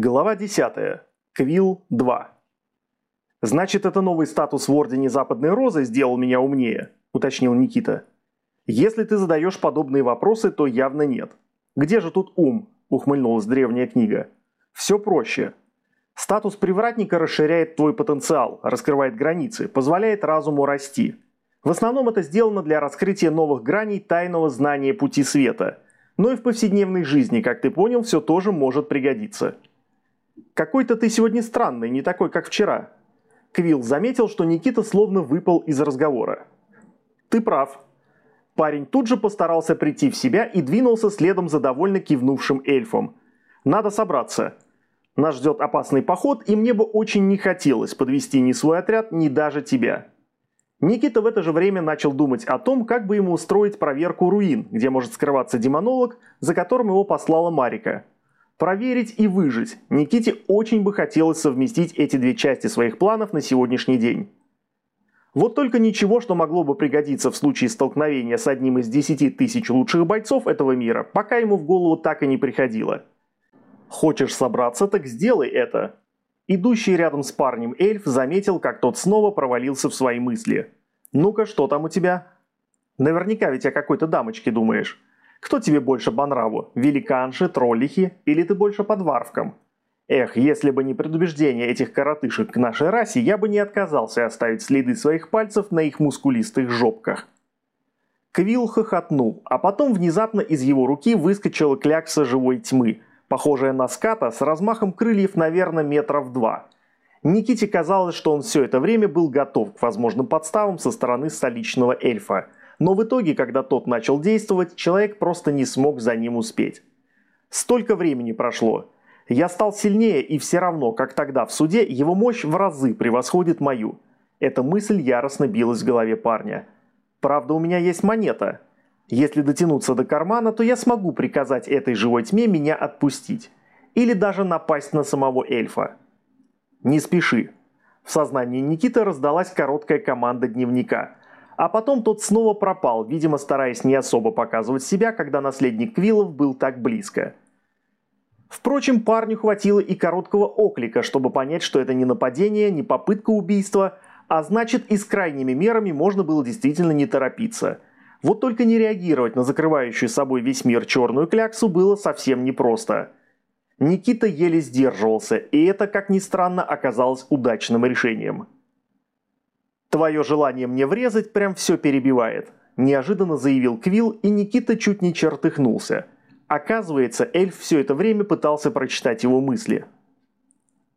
Глава 10. Квилл 2. «Значит, это новый статус в Ордене Западной Розы сделал меня умнее», – уточнил Никита. «Если ты задаешь подобные вопросы, то явно нет. Где же тут ум?» – ухмыльнулась древняя книга. «Все проще. Статус привратника расширяет твой потенциал, раскрывает границы, позволяет разуму расти. В основном это сделано для раскрытия новых граней тайного знания пути света. Но и в повседневной жизни, как ты понял, все тоже может пригодиться». «Какой-то ты сегодня странный, не такой, как вчера». Квилл заметил, что Никита словно выпал из разговора. «Ты прав». Парень тут же постарался прийти в себя и двинулся следом за довольно кивнувшим эльфом. «Надо собраться. Нас ждет опасный поход, и мне бы очень не хотелось подвести ни свой отряд, ни даже тебя». Никита в это же время начал думать о том, как бы ему устроить проверку руин, где может скрываться демонолог, за которым его послала Марика – Проверить и выжить. Никите очень бы хотелось совместить эти две части своих планов на сегодняшний день. Вот только ничего, что могло бы пригодиться в случае столкновения с одним из десяти тысяч лучших бойцов этого мира, пока ему в голову так и не приходило. Хочешь собраться, так сделай это. Идущий рядом с парнем эльф заметил, как тот снова провалился в свои мысли. «Ну-ка, что там у тебя?» «Наверняка ведь о какой-то дамочке думаешь». Кто тебе больше по нраву, великанши, троллихи или ты больше по дварфкам? Эх, если бы не предубеждение этих коротышек к нашей расе, я бы не отказался оставить следы своих пальцев на их мускулистых жопках. Квилл хохотнул, а потом внезапно из его руки выскочила клякса живой тьмы, похожая на ската с размахом крыльев, наверное, метров два. Никите казалось, что он все это время был готов к возможным подставам со стороны столичного эльфа – но в итоге, когда тот начал действовать, человек просто не смог за ним успеть. Столько времени прошло. Я стал сильнее, и все равно, как тогда в суде, его мощь в разы превосходит мою. Эта мысль яростно билась в голове парня. Правда, у меня есть монета. Если дотянуться до кармана, то я смогу приказать этой живой тьме меня отпустить. Или даже напасть на самого эльфа. Не спеши. В сознании Никиты раздалась короткая команда дневника – а потом тот снова пропал, видимо стараясь не особо показывать себя, когда наследник Квиллов был так близко. Впрочем, парню хватило и короткого оклика, чтобы понять, что это не нападение, не попытка убийства, а значит и с крайними мерами можно было действительно не торопиться. Вот только не реагировать на закрывающую собой весь мир черную кляксу было совсем непросто. Никита еле сдерживался, и это, как ни странно, оказалось удачным решением. «Твое желание мне врезать прям все перебивает», – неожиданно заявил Квилл, и Никита чуть не чертыхнулся. Оказывается, эльф все это время пытался прочитать его мысли.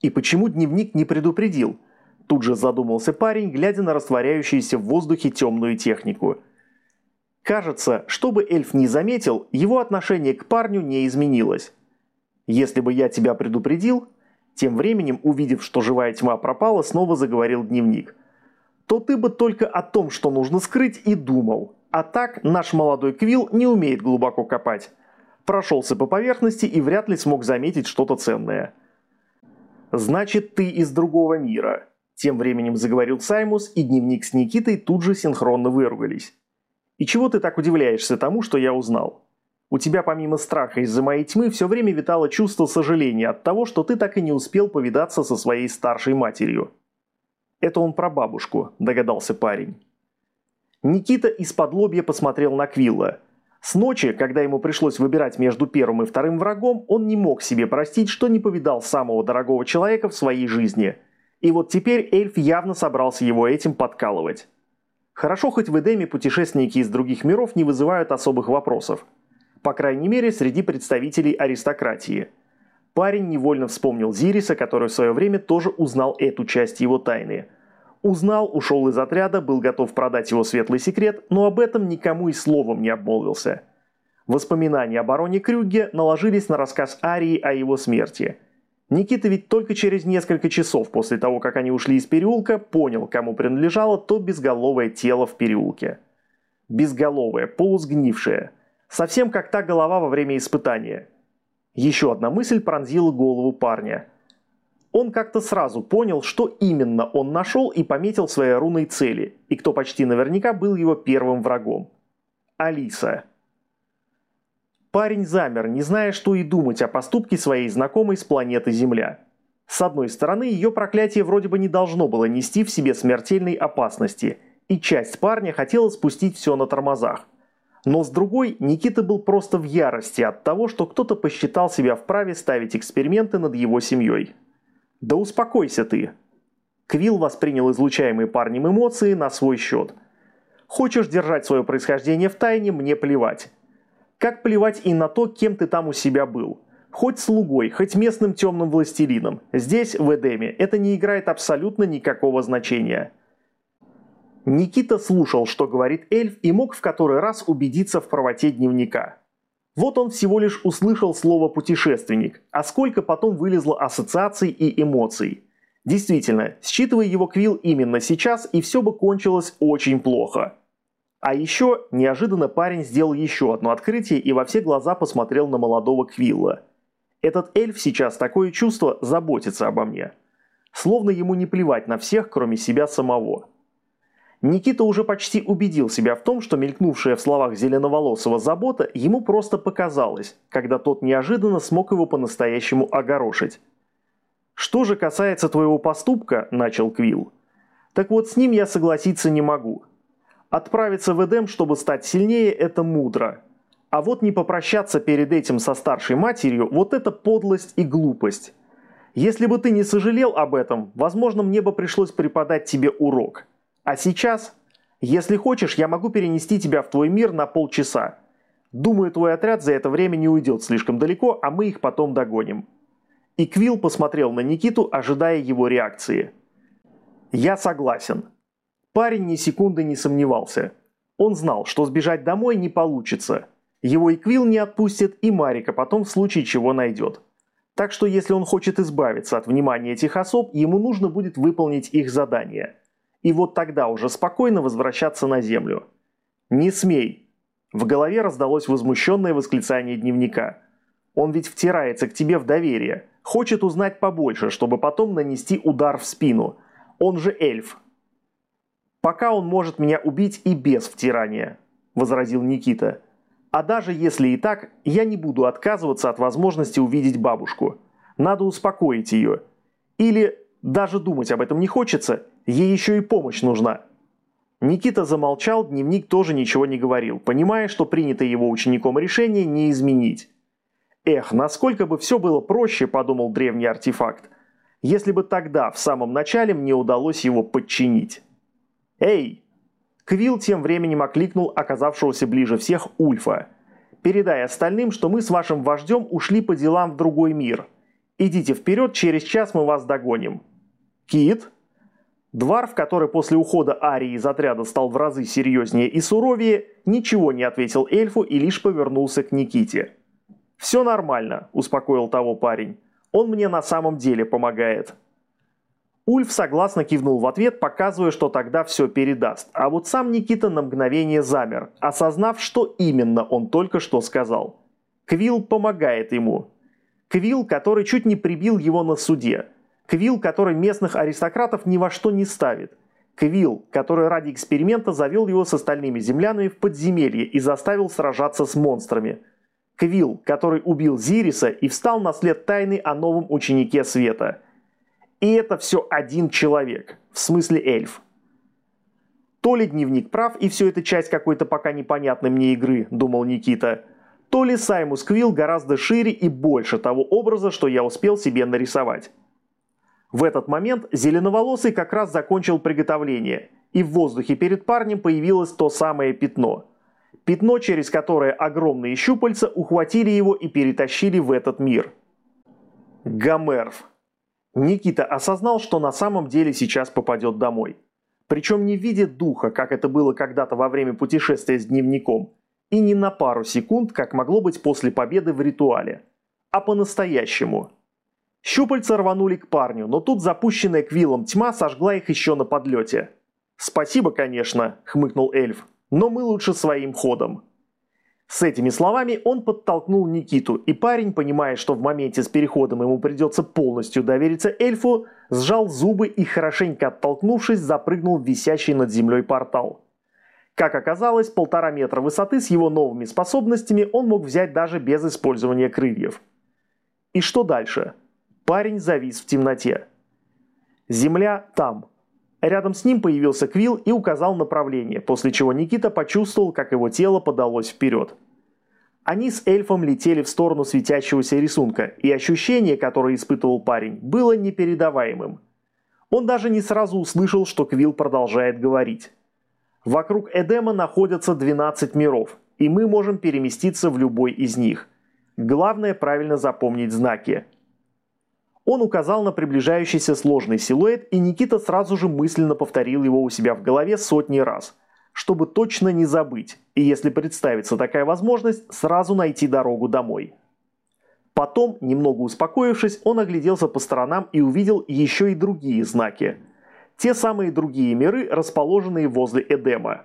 «И почему дневник не предупредил?» Тут же задумался парень, глядя на растворяющуюся в воздухе темную технику. Кажется, чтобы эльф не заметил, его отношение к парню не изменилось. «Если бы я тебя предупредил...» Тем временем, увидев, что живая тьма пропала, снова заговорил дневник – то ты бы только о том, что нужно скрыть, и думал. А так наш молодой Квилл не умеет глубоко копать. Прошелся по поверхности и вряд ли смог заметить что-то ценное. «Значит, ты из другого мира», – тем временем заговорил Саймус, и дневник с Никитой тут же синхронно выругались. «И чего ты так удивляешься тому, что я узнал? У тебя помимо страха из-за моей тьмы все время витало чувство сожаления от того, что ты так и не успел повидаться со своей старшей матерью». «Это он про бабушку», – догадался парень. Никита из-под лобья посмотрел на Квилла. С ночи, когда ему пришлось выбирать между первым и вторым врагом, он не мог себе простить, что не повидал самого дорогого человека в своей жизни. И вот теперь эльф явно собрался его этим подкалывать. Хорошо, хоть в Эдеме путешественники из других миров не вызывают особых вопросов. По крайней мере, среди представителей аристократии – Парень невольно вспомнил Зириса, который в свое время тоже узнал эту часть его тайны. Узнал, ушел из отряда, был готов продать его светлый секрет, но об этом никому и словом не обмолвился. Воспоминания о бароне Крюге наложились на рассказ Арии о его смерти. Никита ведь только через несколько часов после того, как они ушли из переулка, понял, кому принадлежало то безголовое тело в переулке. Безголовое, полусгнившее. Совсем как та голова во время испытания – еще одна мысль пронзила голову парня. Он как-то сразу понял, что именно он нашел и пометил своей руной цели, и кто почти наверняка был его первым врагом. Алиса. Парень замер, не зная, что и думать о поступке своей знакомой с планеты Земля. С одной стороны, ее проклятие вроде бы не должно было нести в себе смертельной опасности, и часть парня хотела спустить все на тормозах. Но с другой, Никита был просто в ярости от того, что кто-то посчитал себя вправе ставить эксперименты над его семьей. «Да успокойся ты!» Квилл воспринял излучаемые парнем эмоции на свой счет. «Хочешь держать свое происхождение в тайне, мне плевать. Как плевать и на то, кем ты там у себя был. Хоть слугой, хоть местным темным властелином. Здесь, в Эдеме, это не играет абсолютно никакого значения». Никита слушал, что говорит эльф, и мог в который раз убедиться в правоте дневника. Вот он всего лишь услышал слово «путешественник», а сколько потом вылезло ассоциаций и эмоций. Действительно, считывая его Квилл именно сейчас, и все бы кончилось очень плохо. А еще, неожиданно парень сделал еще одно открытие и во все глаза посмотрел на молодого Квилла. Этот эльф сейчас такое чувство заботится обо мне. Словно ему не плевать на всех, кроме себя самого. Никита уже почти убедил себя в том, что мелькнувшая в словах зеленоволосого забота ему просто показалась, когда тот неожиданно смог его по-настоящему огорошить. «Что же касается твоего поступка», – начал Квилл, – «так вот с ним я согласиться не могу. Отправиться в Эдем, чтобы стать сильнее – это мудро. А вот не попрощаться перед этим со старшей матерью – вот это подлость и глупость. Если бы ты не сожалел об этом, возможно, мне бы пришлось преподать тебе урок». А сейчас, если хочешь, я могу перенести тебя в твой мир на полчаса. Думаю, твой отряд за это время не уйдет слишком далеко, а мы их потом догоним». И Квилл посмотрел на Никиту, ожидая его реакции. «Я согласен». Парень ни секунды не сомневался. Он знал, что сбежать домой не получится. Его и Квилл не отпустят, и Марика потом в случае чего найдет. Так что если он хочет избавиться от внимания этих особ, ему нужно будет выполнить их задание – и вот тогда уже спокойно возвращаться на землю. «Не смей!» В голове раздалось возмущенное восклицание дневника. «Он ведь втирается к тебе в доверие, хочет узнать побольше, чтобы потом нанести удар в спину. Он же эльф». «Пока он может меня убить и без втирания», – возразил Никита. «А даже если и так, я не буду отказываться от возможности увидеть бабушку. Надо успокоить ее. Или даже думать об этом не хочется, Ей еще и помощь нужна». Никита замолчал, дневник тоже ничего не говорил, понимая, что принятое его учеником решение не изменить. «Эх, насколько бы все было проще», – подумал древний артефакт, – «если бы тогда, в самом начале, мне удалось его подчинить». «Эй!» Квилл тем временем окликнул оказавшегося ближе всех Ульфа. «Передай остальным, что мы с вашим вождем ушли по делам в другой мир. Идите вперед, через час мы вас догоним». «Кит?» Дварф, который после ухода Арии из отряда стал в разы серьезнее и суровее, ничего не ответил эльфу и лишь повернулся к Никите. «Все нормально», – успокоил того парень. «Он мне на самом деле помогает». Ульф согласно кивнул в ответ, показывая, что тогда все передаст, а вот сам Никита на мгновение замер, осознав, что именно он только что сказал. Квилл помогает ему. Квилл, который чуть не прибил его на суде – Квилл, который местных аристократов ни во что не ставит. Квилл, который ради эксперимента завел его с остальными землянами в подземелье и заставил сражаться с монстрами. Квилл, который убил Зириса и встал на след тайны о новом ученике Света. И это все один человек, в смысле эльф. То ли дневник прав, и все это часть какой-то пока непонятной мне игры, думал Никита, то ли Саймус Квилл гораздо шире и больше того образа, что я успел себе нарисовать. В этот момент зеленоволосый как раз закончил приготовление, и в воздухе перед парнем появилось то самое пятно. Пятно, через которое огромные щупальца ухватили его и перетащили в этот мир. Гомерв. Никита осознал, что на самом деле сейчас попадет домой. Причем не в виде духа, как это было когда-то во время путешествия с дневником, и не на пару секунд, как могло быть после победы в ритуале, а по-настоящему – Щупальца рванули к парню, но тут запущенная Квиллом тьма сожгла их еще на подлете. «Спасибо, конечно», – хмыкнул эльф, – «но мы лучше своим ходом». С этими словами он подтолкнул Никиту, и парень, понимая, что в моменте с переходом ему придется полностью довериться эльфу, сжал зубы и, хорошенько оттолкнувшись, запрыгнул в висящий над землей портал. Как оказалось, полтора метра высоты с его новыми способностями он мог взять даже без использования крыльев. И что дальше? Парень завис в темноте. Земля там. Рядом с ним появился Квилл и указал направление, после чего Никита почувствовал, как его тело подалось вперед. Они с эльфом летели в сторону светящегося рисунка, и ощущение, которое испытывал парень, было непередаваемым. Он даже не сразу услышал, что Квилл продолжает говорить. Вокруг Эдема находятся 12 миров, и мы можем переместиться в любой из них. Главное правильно запомнить знаки. Он указал на приближающийся сложный силуэт, и Никита сразу же мысленно повторил его у себя в голове сотни раз, чтобы точно не забыть, и если представится такая возможность, сразу найти дорогу домой. Потом, немного успокоившись, он огляделся по сторонам и увидел еще и другие знаки – те самые другие миры, расположенные возле Эдема.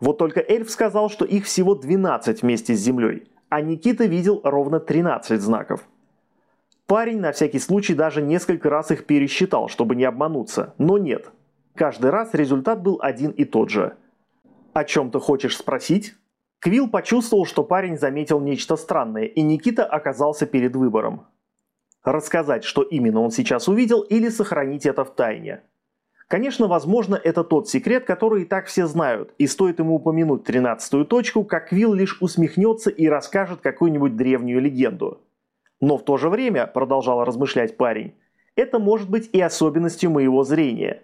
Вот только эльф сказал, что их всего 12 вместе с Землей, а Никита видел ровно 13 знаков. Парень на всякий случай даже несколько раз их пересчитал, чтобы не обмануться, но нет. Каждый раз результат был один и тот же. «О чем ты хочешь спросить?» Квилл почувствовал, что парень заметил нечто странное, и Никита оказался перед выбором. Рассказать, что именно он сейчас увидел, или сохранить это в тайне – Конечно, возможно, это тот секрет, который и так все знают, и стоит ему упомянуть тринадцатую точку, как Квилл лишь усмехнется и расскажет какую-нибудь древнюю легенду. Но в то же время, продолжал размышлять парень, это может быть и особенностью моего зрения.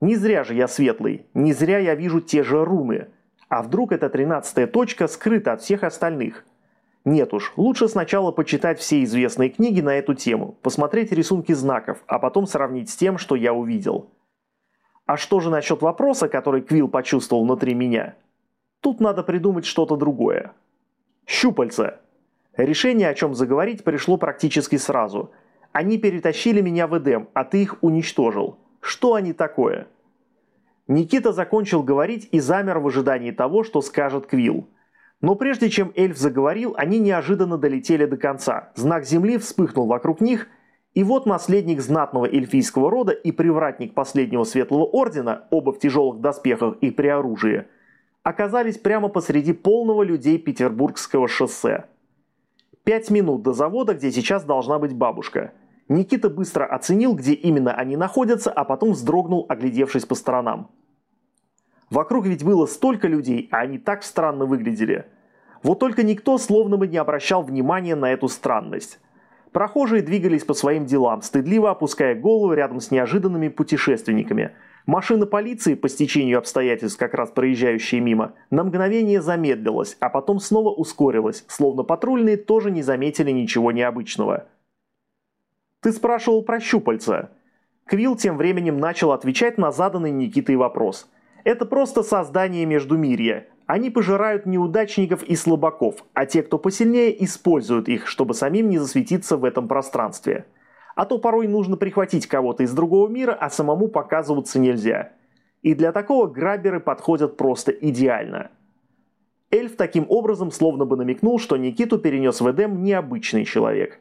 Не зря же я светлый, не зря я вижу те же руны. А вдруг эта тринадцатая точка скрыта от всех остальных? Нет уж, лучше сначала почитать все известные книги на эту тему, посмотреть рисунки знаков, а потом сравнить с тем, что я увидел. А что же насчет вопроса, который Квилл почувствовал внутри меня? Тут надо придумать что-то другое. Щупальца. Решение, о чем заговорить, пришло практически сразу. Они перетащили меня в Эдем, а ты их уничтожил. Что они такое? Никита закончил говорить и замер в ожидании того, что скажет Квилл. Но прежде чем эльф заговорил, они неожиданно долетели до конца. Знак земли вспыхнул вокруг них – и вот наследник знатного эльфийского рода и привратник последнего светлого ордена, оба в тяжелых доспехах и при оружии, оказались прямо посреди полного людей Петербургского шоссе. Пять минут до завода, где сейчас должна быть бабушка. Никита быстро оценил, где именно они находятся, а потом вздрогнул, оглядевшись по сторонам. Вокруг ведь было столько людей, а они так странно выглядели. Вот только никто словно бы не обращал внимания на эту странность. Прохожие двигались по своим делам, стыдливо опуская голову рядом с неожиданными путешественниками. Машина полиции, по стечению обстоятельств, как раз проезжающая мимо, на мгновение замедлилась, а потом снова ускорилась, словно патрульные тоже не заметили ничего необычного. «Ты спрашивал про щупальца?» Квилл тем временем начал отвечать на заданный Никитой вопрос. «Это просто создание Междумирья. Они пожирают неудачников и слабаков, а те, кто посильнее, используют их, чтобы самим не засветиться в этом пространстве. А то порой нужно прихватить кого-то из другого мира, а самому показываться нельзя. И для такого граберы подходят просто идеально. Эльф таким образом словно бы намекнул, что Никиту перенес в Эдем необычный человек.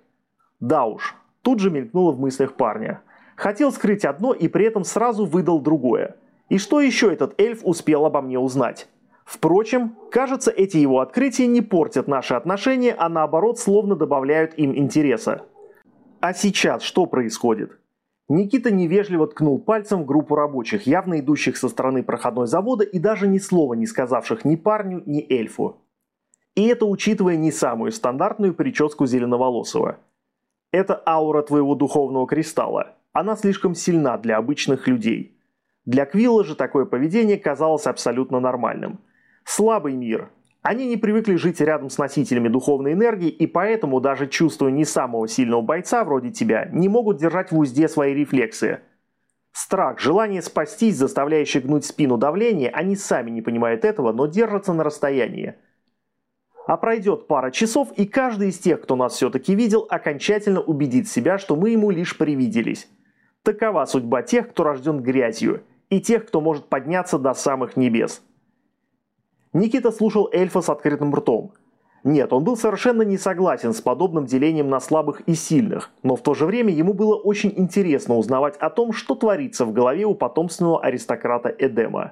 Да уж, тут же мелькнуло в мыслях парня. Хотел скрыть одно и при этом сразу выдал другое. И что еще этот эльф успел обо мне узнать? Впрочем, кажется, эти его открытия не портят наши отношения, а наоборот словно добавляют им интереса. А сейчас что происходит? Никита невежливо ткнул пальцем в группу рабочих, явно идущих со стороны проходной завода и даже ни слова не сказавших ни парню, ни эльфу. И это учитывая не самую стандартную прическу Зеленоволосого. Это аура твоего духовного кристалла. Она слишком сильна для обычных людей. Для Квилла же такое поведение казалось абсолютно нормальным – Слабый мир. Они не привыкли жить рядом с носителями духовной энергии и поэтому, даже чувствуя не самого сильного бойца вроде тебя, не могут держать в узде свои рефлексы. Страх, желание спастись, заставляющее гнуть спину давление, они сами не понимают этого, но держатся на расстоянии. А пройдет пара часов, и каждый из тех, кто нас все-таки видел, окончательно убедит себя, что мы ему лишь привиделись. Такова судьба тех, кто рожден грязью, и тех, кто может подняться до самых небес. Никита слушал эльфа с открытым ртом. Нет, он был совершенно не согласен с подобным делением на слабых и сильных, но в то же время ему было очень интересно узнавать о том, что творится в голове у потомственного аристократа Эдема.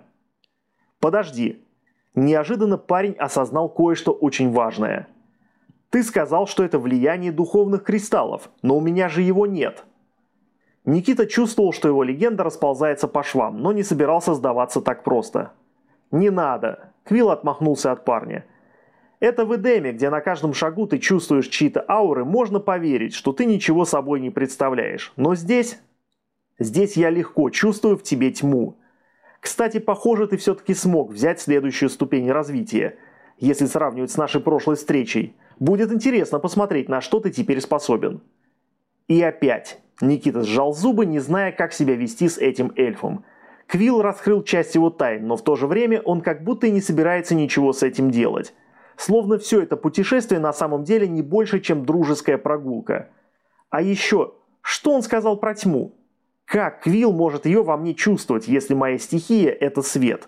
«Подожди. Неожиданно парень осознал кое-что очень важное. «Ты сказал, что это влияние духовных кристаллов, но у меня же его нет». Никита чувствовал, что его легенда расползается по швам, но не собирался сдаваться так просто. «Не надо!» – Квилл отмахнулся от парня. «Это в Эдеме, где на каждом шагу ты чувствуешь чьи-то ауры, можно поверить, что ты ничего собой не представляешь. Но здесь... Здесь я легко чувствую в тебе тьму. Кстати, похоже, ты все-таки смог взять следующую ступень развития, если сравнивать с нашей прошлой встречей. Будет интересно посмотреть, на что ты теперь способен». И опять. Никита сжал зубы, не зная, как себя вести с этим эльфом. Квилл раскрыл часть его тайн, но в то же время он как будто и не собирается ничего с этим делать. Словно все это путешествие на самом деле не больше, чем дружеская прогулка. А еще, что он сказал про тьму? Как Квилл может ее во мне чувствовать, если моя стихия – это свет?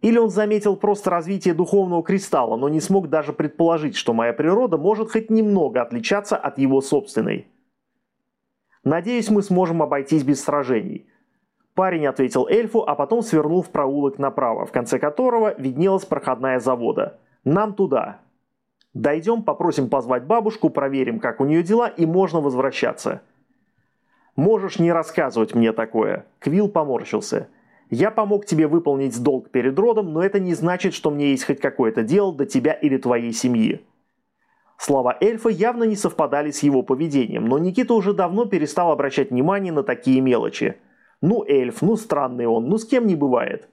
Или он заметил просто развитие духовного кристалла, но не смог даже предположить, что моя природа может хоть немного отличаться от его собственной? Надеюсь, мы сможем обойтись без сражений. Парень ответил эльфу, а потом свернул в проулок направо, в конце которого виднелась проходная завода. Нам туда. Дойдем, попросим позвать бабушку, проверим, как у нее дела, и можно возвращаться. Можешь не рассказывать мне такое. Квилл поморщился. Я помог тебе выполнить долг перед родом, но это не значит, что мне есть хоть какое-то дело до тебя или твоей семьи. Слова эльфа явно не совпадали с его поведением, но Никита уже давно перестал обращать внимание на такие мелочи. Ну эльф, ну странный он, ну с кем не бывает.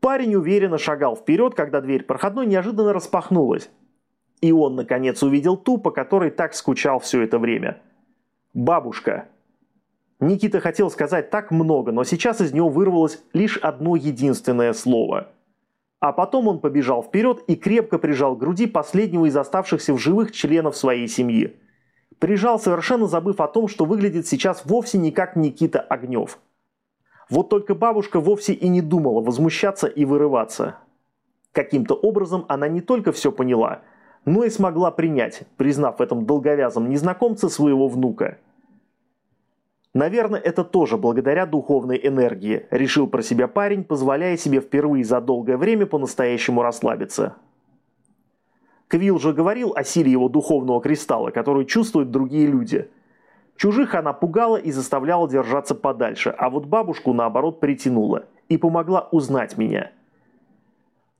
Парень уверенно шагал вперед, когда дверь проходной неожиданно распахнулась. И он, наконец, увидел ту, по которой так скучал все это время. Бабушка. Никита хотел сказать так много, но сейчас из него вырвалось лишь одно единственное слово – а потом он побежал вперед и крепко прижал к груди последнего из оставшихся в живых членов своей семьи. Прижал, совершенно забыв о том, что выглядит сейчас вовсе не как Никита Огнев. Вот только бабушка вовсе и не думала возмущаться и вырываться. Каким-то образом она не только все поняла, но и смогла принять, признав в этом долговязом незнакомце своего внука – Наверное, это тоже благодаря духовной энергии, решил про себя парень, позволяя себе впервые за долгое время по-настоящему расслабиться. Квилл же говорил о силе его духовного кристалла, который чувствуют другие люди. Чужих она пугала и заставляла держаться подальше, а вот бабушку, наоборот, притянула и помогла узнать меня.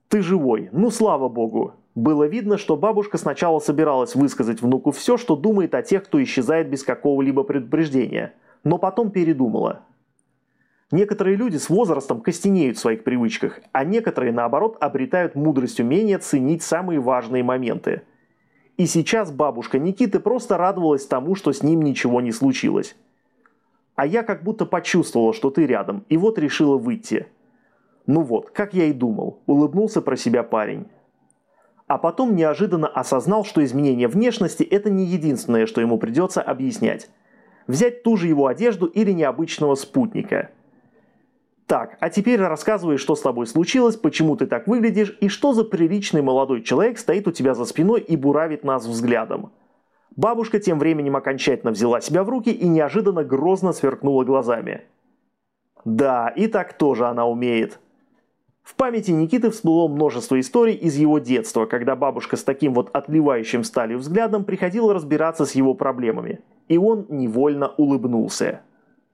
«Ты живой, ну слава богу!» Было видно, что бабушка сначала собиралась высказать внуку все, что думает о тех, кто исчезает без какого-либо предупреждения – но потом передумала. Некоторые люди с возрастом костенеют в своих привычках, а некоторые, наоборот, обретают мудрость умения ценить самые важные моменты. И сейчас бабушка Никиты просто радовалась тому, что с ним ничего не случилось. А я как будто почувствовала, что ты рядом, и вот решила выйти. Ну вот, как я и думал, улыбнулся про себя парень. А потом неожиданно осознал, что изменение внешности – это не единственное, что ему придется объяснять взять ту же его одежду или необычного спутника. Так, а теперь рассказывай, что с тобой случилось, почему ты так выглядишь и что за приличный молодой человек стоит у тебя за спиной и буравит нас взглядом. Бабушка тем временем окончательно взяла себя в руки и неожиданно грозно сверкнула глазами. Да, и так тоже она умеет. В памяти Никиты всплыло множество историй из его детства, когда бабушка с таким вот отливающим сталью взглядом приходила разбираться с его проблемами – и он невольно улыбнулся.